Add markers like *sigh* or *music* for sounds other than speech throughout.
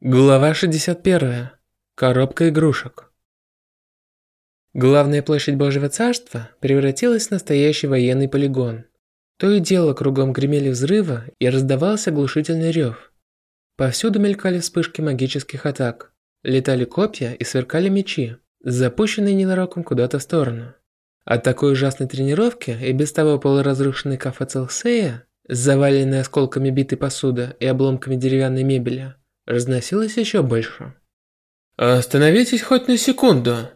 Глава 61. Коробка игрушек. Главная площадь Божьего Царства превратилась в настоящий военный полигон. То и дело кругом гремели взрывы и раздавался оглушительный рев. Повсюду мелькали вспышки магических атак, летали копья и сверкали мечи, запущенные ненароком куда-то в сторону. От такой ужасной тренировки и без того полуразрушенный кафе Целсея, заваленный осколками битой посуды и обломками деревянной мебели, разносилось еще больше. «Остановитесь хоть на секунду!»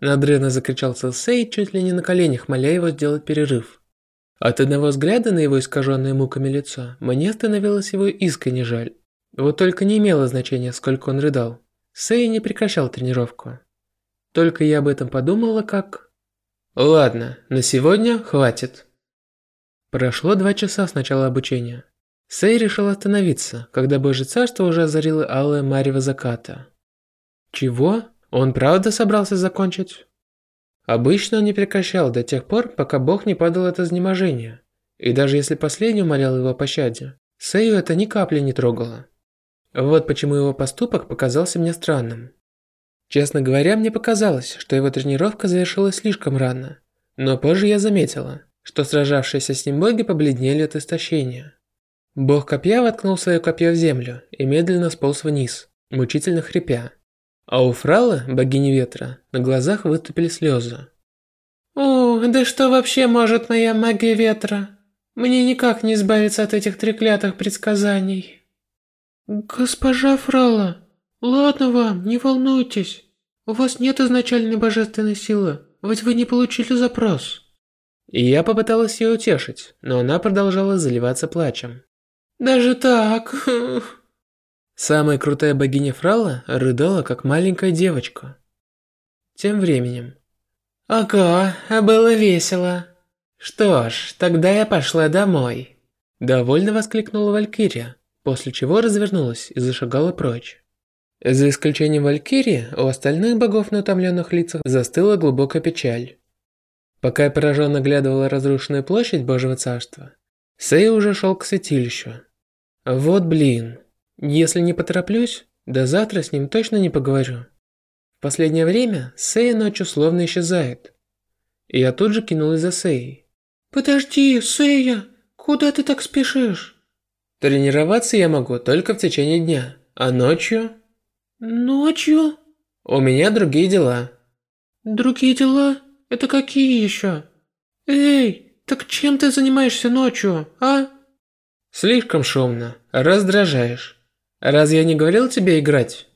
Надрывно закричал Селсей, чуть ли не на коленях, моля его сделать перерыв. От одного взгляда на его искаженное муками лицо, мне становилось его искренне жаль. Вот только не имело значения, сколько он рыдал. Сэй не прекращал тренировку. Только я об этом подумала, как... Ладно, на сегодня хватит. Прошло два часа с начала обучения. Сэй решил остановиться, когда Божье Царство уже озарило алое марево заката. Чего? Он правда собрался закончить? Обычно он не прекращал до тех пор, пока Бог не падал от изнеможения. И даже если последний умолял его о пощаде, Сэю это ни капли не трогало. Вот почему его поступок показался мне странным. Честно говоря, мне показалось, что его тренировка завершилась слишком рано. Но позже я заметила, что сражавшиеся с ним боги побледнели от истощения. Бог копья воткнул свое копье в землю и медленно сполз вниз, мучительно хрипя. А у Фралы, богини ветра, на глазах выступили слезы. «О, да что вообще может моя магия ветра? Мне никак не избавиться от этих треклятых предсказаний». «Госпожа Фрала, ладно вам, не волнуйтесь. У вас нет изначальной божественной силы, ведь вы не получили запрос». И я попыталась ее утешить, но она продолжала заливаться плачем. Даже так? Самая крутая богиня Фрала рыдала, как маленькая девочка. Тем временем. Ага, а было весело. Что ж, тогда я пошла домой. Довольно воскликнула Валькирия, после чего развернулась и зашагала прочь. За исключением Валькирии, у остальных богов на утомленных лицах застыла глубокая печаль. Пока я пораженно глядывала разрушенную площадь Божьего Царства, Сэй уже шел к святилищу. Вот блин. Если не потороплюсь, до завтра с ним точно не поговорю. В последнее время Сэй ночью словно исчезает. И я тут же кинулась за Сэй. «Подожди, Сэя, куда ты так спешишь?» Тренироваться я могу только в течение дня, а ночью... Ночью? У меня другие дела. Другие дела? Это какие еще? Эй, так чем ты занимаешься ночью, а? Слишком шумно. Раздражаешь. Разве я не говорил тебе играть?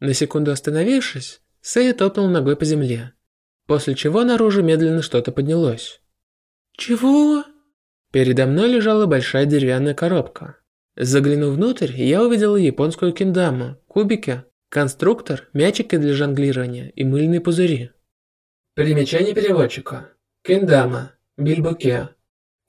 На секунду остановившись, Сэй топнул ногой по земле, после чего наружу медленно что-то поднялось. Чего? Передо мной лежала большая деревянная коробка. Заглянув внутрь, я увидела японскую киндаму, кубики, конструктор, мячики для жонглирования и мыльные пузыри. Примечание переводчика. Киндама Бильбуке.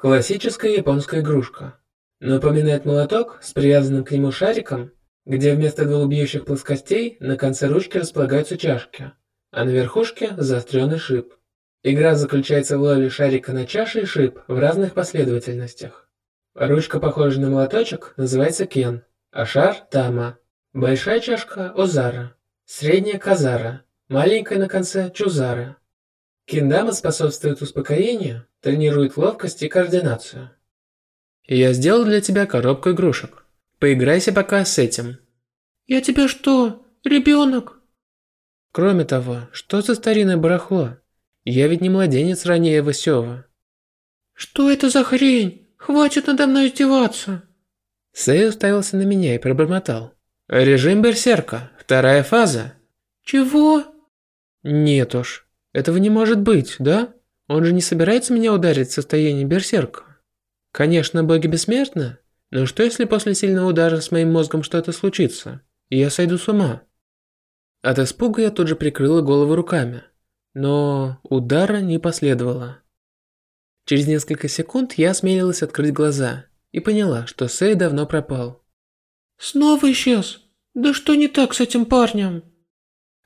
Классическая японская игрушка. Напоминает молоток с привязанным к нему шариком, где вместо двух бьющих плоскостей на конце ручки располагаются чашки, а на верхушке заостренный шип. Игра заключается в ловле шарика на чаше и шип в разных последовательностях. Ручка, похожая на молоточек, называется кен, а шар – тама. Большая чашка – озара, средняя – казара, маленькая на конце – чузара. Киндама способствует успокоению, тренирует ловкость и координацию. Я сделал для тебя коробку игрушек. Поиграйся пока с этим. Я тебе что, ребенок? Кроме того, что за старинное барахло? Я ведь не младенец ранее Васева. Что это за хрень? Хватит надо мной издеваться. Сэй уставился на меня и пробормотал. Режим берсерка, вторая фаза. Чего? Нет уж, этого не может быть, да? Он же не собирается меня ударить в состоянии берсерка. Конечно, боги бессмертны, но что если после сильного удара с моим мозгом что-то случится, и я сойду с ума? От испуга я тут же прикрыла голову руками, но удара не последовало. Через несколько секунд я осмелилась открыть глаза и поняла, что Сэй давно пропал. «Снова исчез? Да что не так с этим парнем?»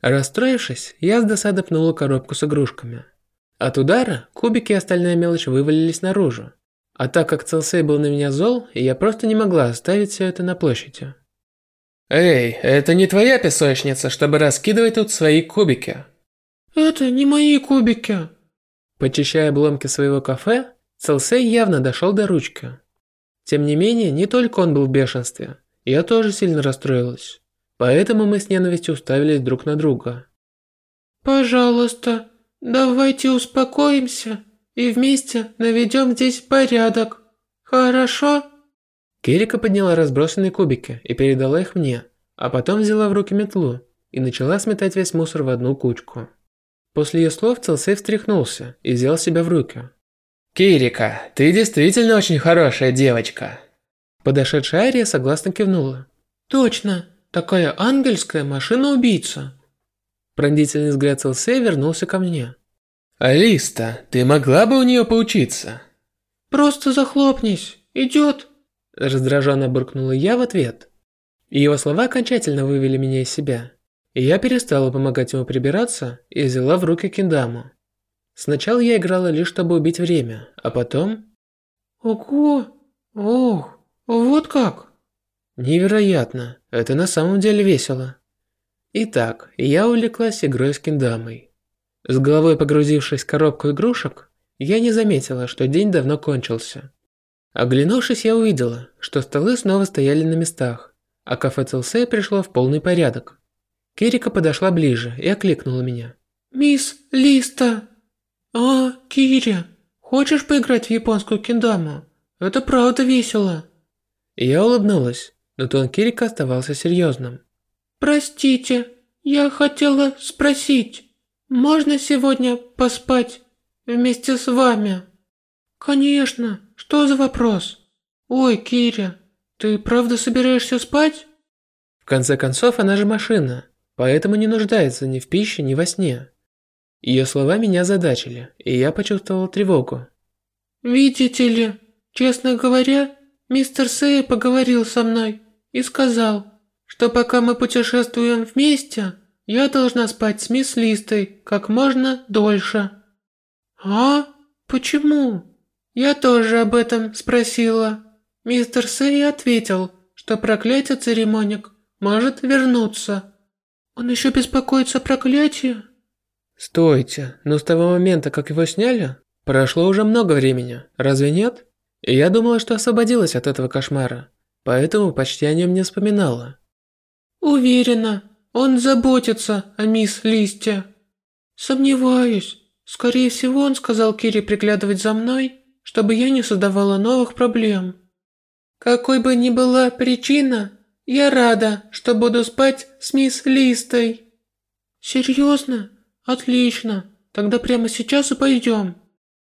Расстроившись, я с досады пнула коробку с игрушками. От удара кубики и остальная мелочь вывалились наружу. А так как Целсей был на меня зол, я просто не могла оставить все это на площади. Эй, это не твоя песочница, чтобы раскидывать тут свои кубики. Это не мои кубики. Почищая обломки своего кафе, Целсей явно дошел до ручки. Тем не менее, не только он был в бешенстве. Я тоже сильно расстроилась. Поэтому мы с ненавистью уставились друг на друга. Пожалуйста, давайте успокоимся и вместе наведем здесь порядок. Хорошо? Кирика подняла разбросанные кубики и передала их мне, а потом взяла в руки метлу и начала сметать весь мусор в одну кучку. После ее слов Целсей встряхнулся и взял себя в руки. «Кирика, ты действительно очень хорошая девочка!» Подошедшая Ария согласно кивнула. «Точно, такая ангельская машина-убийца!» Пронзительный взгляд Целсей вернулся ко мне. «Алиста, ты могла бы у нее поучиться?» «Просто захлопнись, идет!» Раздраженно буркнула я в ответ. Его слова окончательно вывели меня из себя. И я перестала помогать ему прибираться и взяла в руки киндаму. Сначала я играла лишь чтобы убить время, а потом... Ого! Ох, вот как? Невероятно, это на самом деле весело. Итак, я увлеклась игрой с киндамой. С головой погрузившись в коробку игрушек, я не заметила, что день давно кончился. Оглянувшись, я увидела, что столы снова стояли на местах, а кафе Целсей пришло в полный порядок. Кирика подошла ближе и окликнула меня. «Мисс Листа!» «А, Киря, хочешь поиграть в японскую киндаму? Это правда весело!» Я улыбнулась, но тон Кирика оставался серьезным. «Простите, я хотела спросить, можно сегодня поспать вместе с вами?» «Конечно!» Что за вопрос? Ой, Киря, ты правда собираешься спать? В конце концов, она же машина, поэтому не нуждается ни в пище, ни во сне. Ее слова меня задачили, и я почувствовал тревогу. Видите ли, честно говоря, мистер Сэй поговорил со мной и сказал, что пока мы путешествуем вместе, я должна спать с мисс Листой как можно дольше. А? Почему? Я тоже об этом спросила. Мистер Сэй ответил, что проклятие церемоник может вернуться. Он еще беспокоится о проклятии? Стойте, но с того момента, как его сняли, прошло уже много времени, разве нет? И я думала, что освободилась от этого кошмара, поэтому почти о нем не вспоминала. Уверена, он заботится о мисс Листе. Сомневаюсь. Скорее всего, он сказал Кире приглядывать за мной чтобы я не создавала новых проблем. Какой бы ни была причина, я рада, что буду спать с мисс Листой. Серьезно? Отлично. Тогда прямо сейчас и пойдем.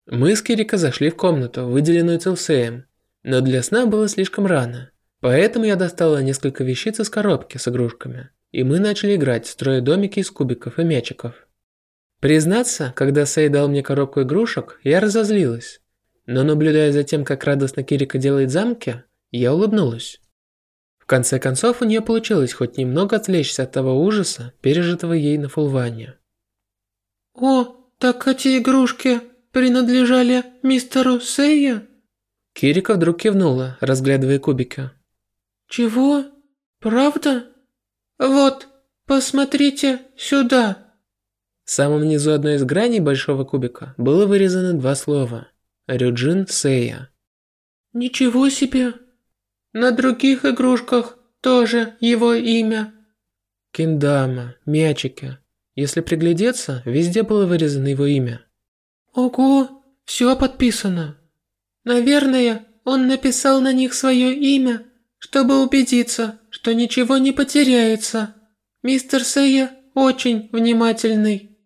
Мы с Кирика зашли в комнату, выделенную Целсеем, но для сна было слишком рано. Поэтому я достала несколько вещиц из коробки с игрушками, и мы начали играть, строя домики из кубиков и мячиков. Признаться, когда Сей дал мне коробку игрушек, я разозлилась. Но наблюдая за тем, как радостно Кирика делает замки, я улыбнулась. В конце концов, у нее получилось хоть немного отвлечься от того ужаса, пережитого ей на Фулване. «О, так эти игрушки принадлежали мистеру Сейя?» Кирика вдруг кивнула, разглядывая кубики. «Чего? Правда? Вот, посмотрите сюда!» В самом низу одной из граней большого кубика было вырезано два слова – Рюджин Сэя. Ничего себе! На других игрушках тоже его имя. Киндама, мячики. Если приглядеться, везде было вырезано его имя. Ого, все подписано. Наверное, он написал на них свое имя, чтобы убедиться, что ничего не потеряется. Мистер Сэя очень внимательный.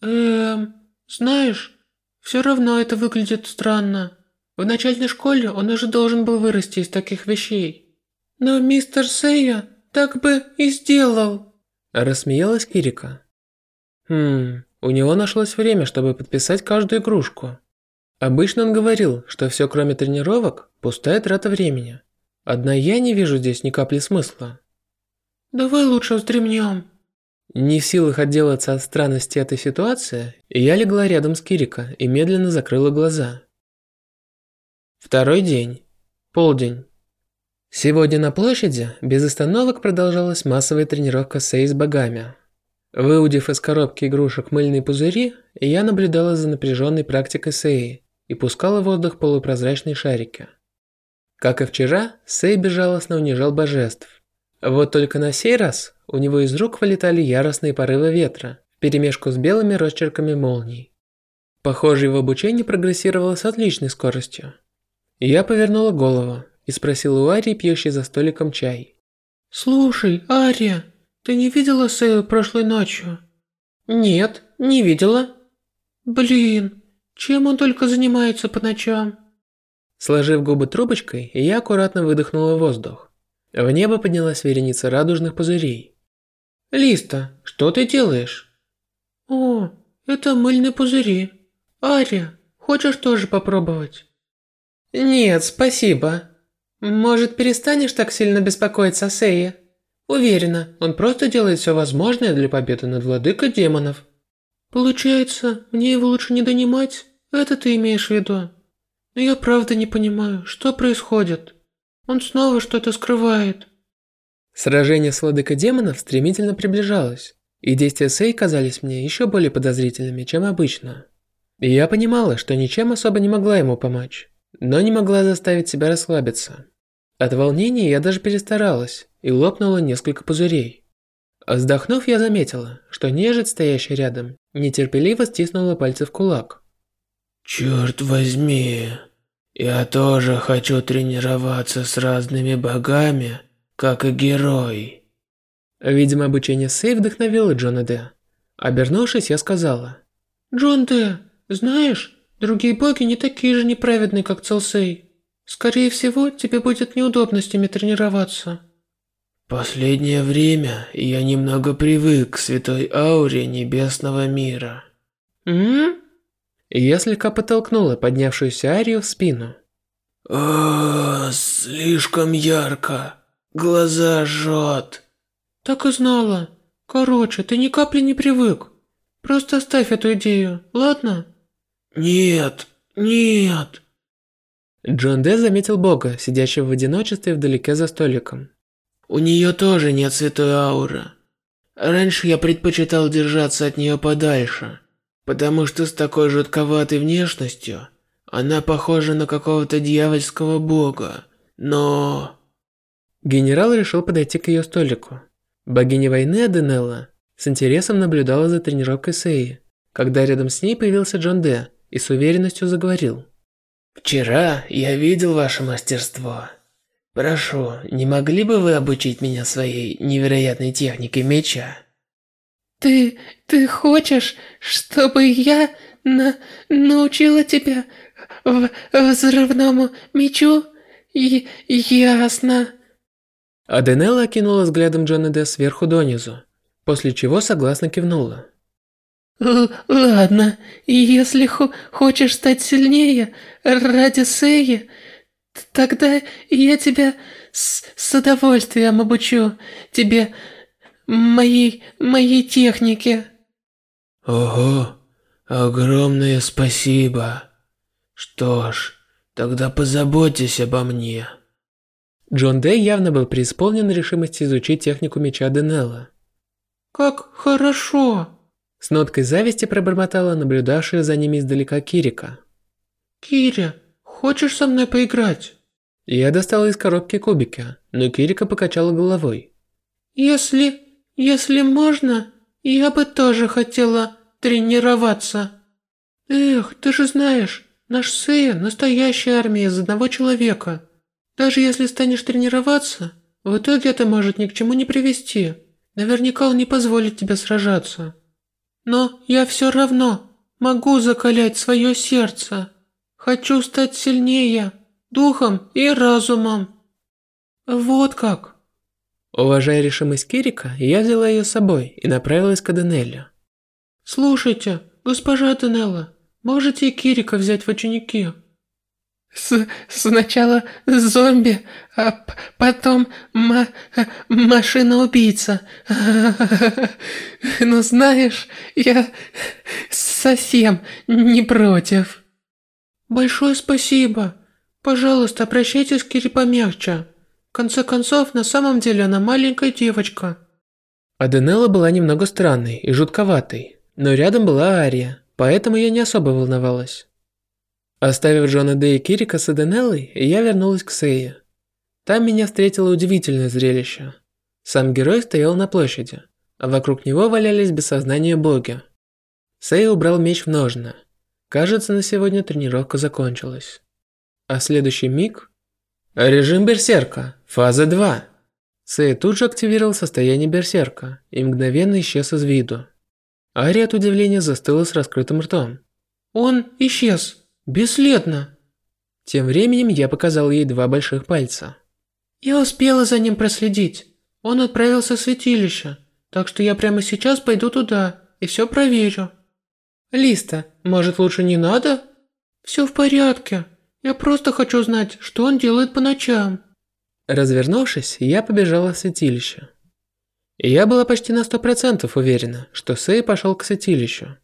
Эм, знаешь, все равно это выглядит странно. В начальной школе он уже должен был вырасти из таких вещей. Но мистер Сэя так бы и сделал. Рассмеялась Кирика. Хм, у него нашлось время, чтобы подписать каждую игрушку. Обычно он говорил, что все кроме тренировок – пустая трата времени. Одна я не вижу здесь ни капли смысла. Давай лучше вздремнем. Не в силах отделаться от странности этой ситуации, я легла рядом с Кирика и медленно закрыла глаза. Второй день. Полдень. Сегодня на площади без остановок продолжалась массовая тренировка Сэй с богами. Выудив из коробки игрушек мыльные пузыри, я наблюдала за напряженной практикой Сэй и пускала в воздух полупрозрачные шарики. Как и вчера, Сэй безжалостно унижал божеств. Вот только на сей раз у него из рук вылетали яростные порывы ветра, вперемешку с белыми росчерками молний. Похоже, его обучение прогрессировало с отличной скоростью. Я повернула голову и спросила у Арии, пьющей за столиком чай. «Слушай, Ария, ты не видела Сэю прошлой ночью?» «Нет, не видела». «Блин, чем он только занимается по ночам?» Сложив губы трубочкой, я аккуратно выдохнула воздух. В небо поднялась вереница радужных пузырей. «Листа, что ты делаешь?» «О, это мыльные пузыри. Ария, хочешь тоже попробовать?» «Нет, спасибо. Может, перестанешь так сильно беспокоиться о Сее?» Уверена, он просто делает все возможное для победы над владыкой демонов. Получается, мне его лучше не донимать? Это ты имеешь в виду? Но я правда не понимаю, что происходит. Он снова что-то скрывает. Сражение с владыкой демонов стремительно приближалось, и действия Сэй казались мне еще более подозрительными, чем обычно. И я понимала, что ничем особо не могла ему помочь, но не могла заставить себя расслабиться. От волнения я даже перестаралась и лопнула несколько пузырей. Вздохнув, я заметила, что нежить, стоящая рядом, нетерпеливо стиснула пальцы в кулак. «Черт возьми, я тоже хочу тренироваться с разными богами, как и герой». Видимо, обучение Сей вдохновило Джона Д. Обернувшись, я сказала. «Джон Д, знаешь, другие боги не такие же неправедные, как Целсей. Скорее всего, тебе будет неудобно с ними тренироваться. Последнее время я немного привык к святой ауре небесного мира. М? Я слегка подтолкнула поднявшуюся Арию в спину. О, слишком ярко. Глаза жжет. Так и знала. Короче, ты ни капли не привык. Просто оставь эту идею, ладно? Нет, нет. Джон Д заметил Бога, сидящего в одиночестве вдалеке за столиком. У нее тоже нет святой ауры. Раньше я предпочитал держаться от нее подальше, потому что с такой жутковатой внешностью она похожа на какого-то дьявольского бога. Но... Генерал решил подойти к ее столику. Богиня войны Аденелла с интересом наблюдала за тренировкой Сеи, когда рядом с ней появился Джон Д и с уверенностью заговорил. Вчера я видел ваше мастерство. Прошу, не могли бы вы обучить меня своей невероятной технике меча? Ты... ты хочешь, чтобы я на... научила тебя в... взрывному мечу? И... ясно. Аденелла окинула взглядом Джона Д сверху донизу, после чего согласно кивнула. Л ладно, если хо хочешь стать сильнее ради Сеи, тогда я тебя с, с удовольствием обучу тебе моей моей технике. Ого, огромное спасибо. Что ж, тогда позаботьтесь обо мне. Джон Дэй явно был преисполнен решимости изучить технику меча Денелла. Как хорошо. С ноткой зависти пробормотала наблюдавшая за ними издалека Кирика. «Киря, хочешь со мной поиграть?» Я достала из коробки кубики, но Кирика покачала головой. «Если... если можно, я бы тоже хотела тренироваться. Эх, ты же знаешь, наш Сея – настоящая армия из одного человека. Даже если станешь тренироваться, в итоге это может ни к чему не привести. Наверняка он не позволит тебе сражаться». Но я все равно могу закалять свое сердце. Хочу стать сильнее, духом и разумом. Вот как. Уважая решимость Кирика, я взяла ее с собой и направилась к Аденелле. Слушайте, госпожа Аденелла, можете и Кирика взять в ученики? С сначала зомби, а потом ма машина-убийца. *laughs* Но знаешь, я совсем не против. Большое спасибо. Пожалуйста, обращайтесь к Кире помягче. Конце концов, на самом деле она маленькая девочка. Аденелла была немного странной и жутковатой, но рядом была Ария, поэтому я не особо волновалась. Оставив Джона Дэ и Кирика с Аденеллой, я вернулась к Сее. Там меня встретило удивительное зрелище. Сам герой стоял на площади, а вокруг него валялись без сознания боги. Сэй убрал меч в ножны. Кажется, на сегодня тренировка закончилась. А следующий миг... Режим Берсерка. Фаза 2. Сэй тут же активировал состояние Берсерка и мгновенно исчез из виду. Ари от удивления застыла с раскрытым ртом. «Он исчез. Бесследно». Тем временем я показал ей два больших пальца. «Я успела за ним проследить. Он отправился в святилище, так что я прямо сейчас пойду туда и все проверю». «Листа, может лучше не надо?» «Все в порядке. Я просто хочу знать, что он делает по ночам». Развернувшись, я побежала в святилище. Я была почти на сто процентов уверена, что Сэй пошел к святилищу.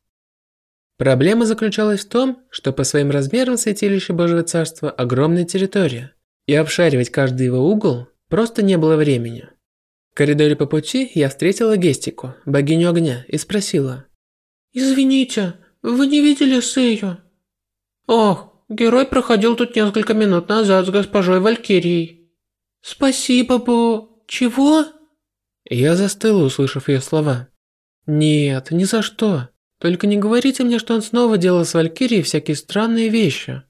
Проблема заключалась в том, что по своим размерам святилище Божьего Царства огромная территория, и обшаривать каждый его угол просто не было времени. В коридоре по пути я встретила Гестику, богиню огня, и спросила. «Извините, вы не видели Сэю?» «Ох, герой проходил тут несколько минут назад с госпожой Валькирией». «Спасибо, Бо... Чего?» Я застыла, услышав ее слова. «Нет, ни за что. Только не говорите мне, что он снова делал с Валькирией всякие странные вещи».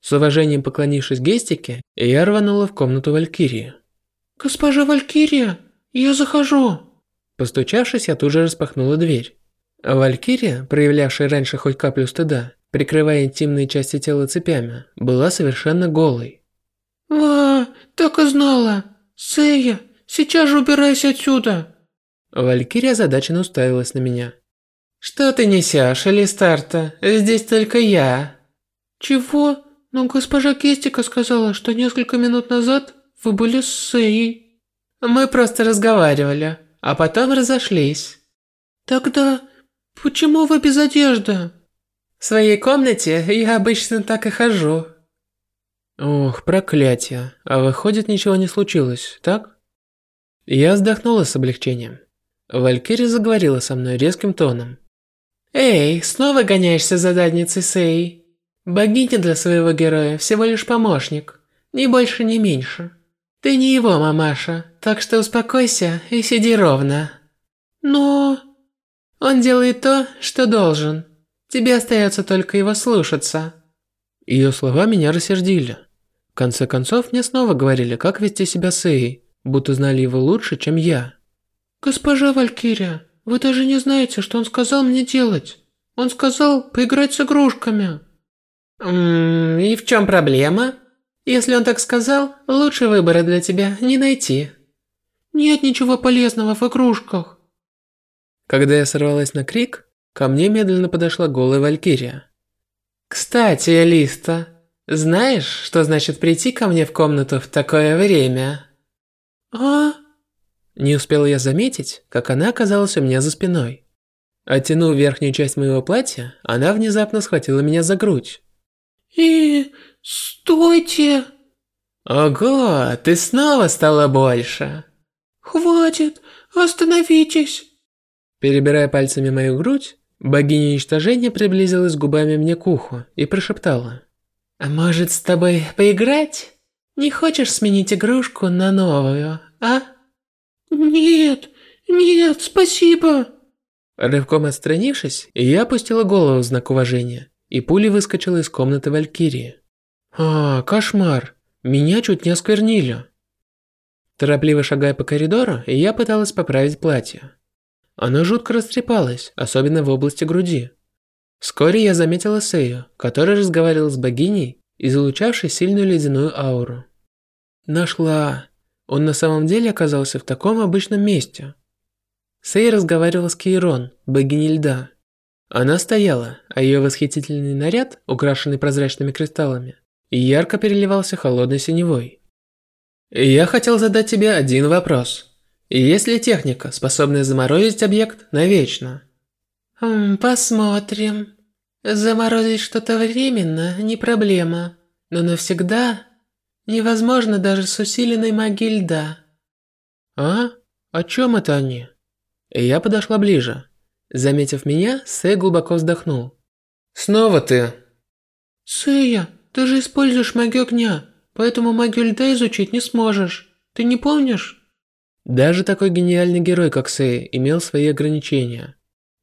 С уважением поклонившись Гестике, я рванула в комнату Валькирии. «Госпожа Валькирия, я захожу!» Постучавшись, я тут же распахнула дверь. Валькирия, проявлявшая раньше хоть каплю стыда, прикрывая интимные части тела цепями, была совершенно голой. «Ва, так и знала! Сэя, сейчас же убирайся отсюда!» Валькирия озадаченно уставилась на меня. «Что ты несешь, Элистарта? Здесь только я!» «Чего? Но госпожа Кестика сказала, что несколько минут назад вы были с Сэей». «Мы просто разговаривали, а потом разошлись». «Тогда почему вы без одежды?» «В своей комнате я обычно так и хожу», Ох, проклятие. А выходит, ничего не случилось, так? Я вздохнула с облегчением. Валькирия заговорила со мной резким тоном. «Эй, снова гоняешься за задницей Сэй? Богиня для своего героя всего лишь помощник. Ни больше, ни меньше. Ты не его мамаша, так что успокойся и сиди ровно». «Но...» «Он делает то, что должен. Тебе остается только его слушаться». Ее слова меня рассердили конце концов, мне снова говорили, как вести себя с Эей, будто знали его лучше, чем я. «Госпожа Валькирия, вы даже не знаете, что он сказал мне делать. Он сказал поиграть с игрушками». «Ммм, и в чем проблема? Если он так сказал, лучше выбора для тебя не найти». «Нет ничего полезного в игрушках». Когда я сорвалась на крик, ко мне медленно подошла голая Валькирия. «Кстати, Алиста, знаешь, что значит прийти ко мне в комнату в такое время? А? Не успел я заметить, как она оказалась у меня за спиной. Оттянув верхнюю часть моего платья, она внезапно схватила меня за грудь. И... стойте! Ого, ты снова стала больше. Хватит, остановитесь. Перебирая пальцами мою грудь, богиня уничтожения приблизилась губами мне к уху и прошептала. А может, с тобой поиграть? Не хочешь сменить игрушку на новую, а? Нет, нет, спасибо. Рывком отстранившись, я опустила голову в знак уважения, и пулей выскочила из комнаты Валькирии. А, кошмар. Меня чуть не осквернили. Торопливо шагая по коридору, я пыталась поправить платье. Оно жутко растрепалось, особенно в области груди. Вскоре я заметила Сею, который разговаривал с богиней, излучавшей сильную ледяную ауру. Нашла. Он на самом деле оказался в таком обычном месте. Сей разговаривала с Кейрон, богиней льда. Она стояла, а ее восхитительный наряд, украшенный прозрачными кристаллами, ярко переливался холодной синевой. Я хотел задать тебе один вопрос. Есть ли техника, способная заморозить объект навечно? «Посмотрим. Заморозить что-то временно – не проблема, но навсегда невозможно даже с усиленной магией льда. А? О чем это они? И я подошла ближе. Заметив меня, Сэй глубоко вздохнул. Снова ты. Сэя, ты же используешь магию огня, поэтому магию льда изучить не сможешь. Ты не помнишь? Даже такой гениальный герой, как Сэй, имел свои ограничения.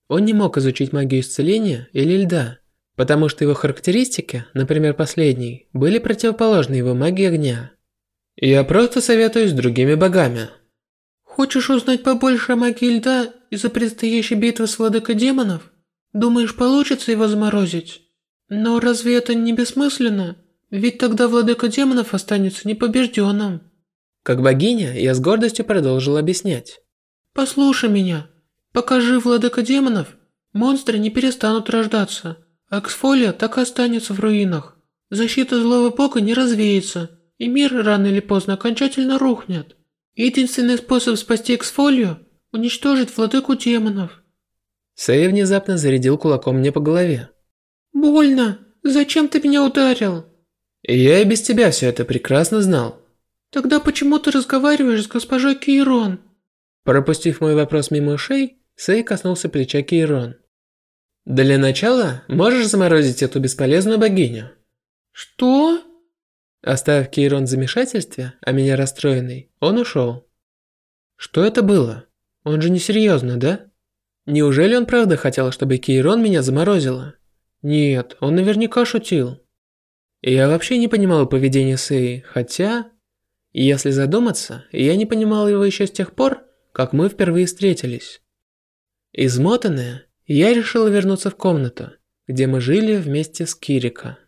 Он не мог изучить магию исцеления или льда, потому что его характеристики, например, последний, были противоположны его магии огня. Я просто советуюсь с другими богами. Хочешь узнать побольше о магии льда из-за предстоящей битвы с владыкой демонов? Думаешь, получится его заморозить? Но разве это не бессмысленно? Ведь тогда владыка демонов останется непобежденным. Как богиня, я с гордостью продолжил объяснять. Послушай меня. Покажи владыка демонов, монстры не перестанут рождаться. Аксфолия так и останется в руинах. Защита злого бога не развеется, и мир рано или поздно окончательно рухнет. Единственный способ спасти Эксфолию – уничтожить владыку демонов. Сэй внезапно зарядил кулаком мне по голове. «Больно! Зачем ты меня ударил?» «Я и без тебя все это прекрасно знал». «Тогда почему ты разговариваешь с госпожой Кейрон?» Пропустив мой вопрос мимо ушей, Сэй коснулся плеча Кейрон. «Для начала можешь заморозить эту бесполезную богиню». «Что?» Оставив Кейрон в замешательстве, а меня расстроенный, он ушел. Что это было? Он же несерьезно, да? Неужели он правда хотел, чтобы Кейрон меня заморозила? Нет, он наверняка шутил. Я вообще не понимал поведения Сэй, хотя... Если задуматься, я не понимал его еще с тех пор, как мы впервые встретились. Измотанная, я решила вернуться в комнату, где мы жили вместе с Кирика.